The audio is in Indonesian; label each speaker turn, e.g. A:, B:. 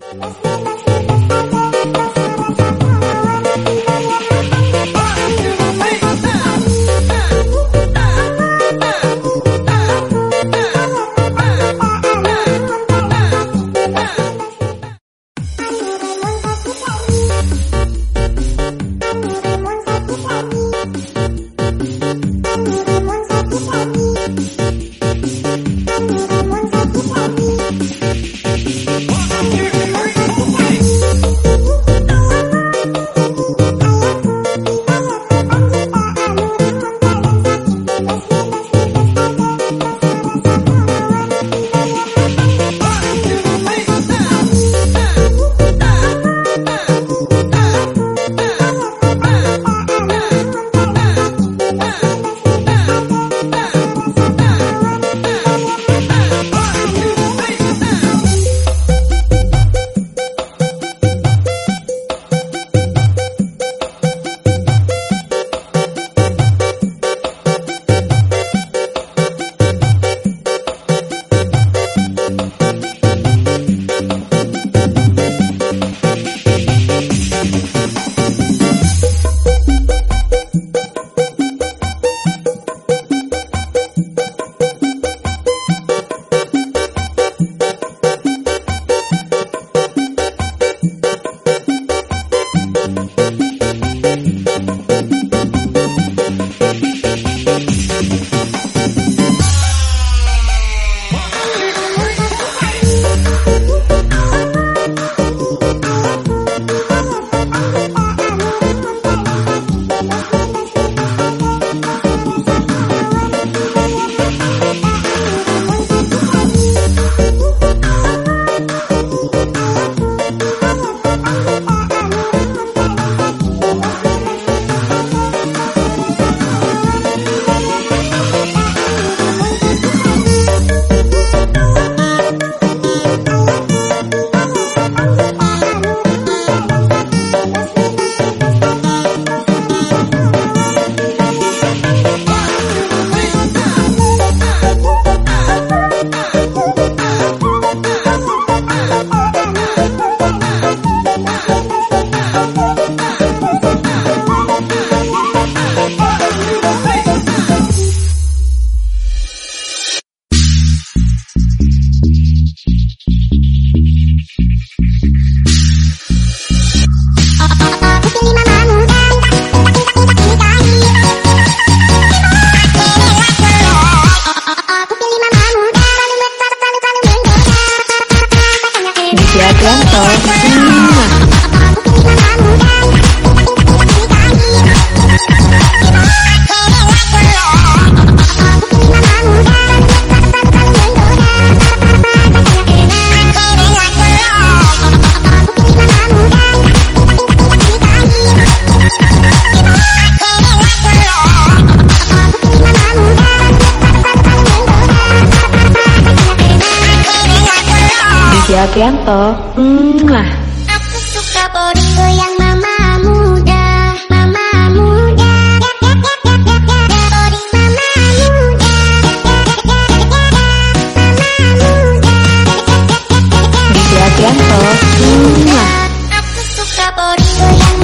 A: Thank you. Jack Lampo. Yakianto. Mwah.
B: Aku suka bodiku yang mama muda, muda.
A: Mwah.
B: Aku suka body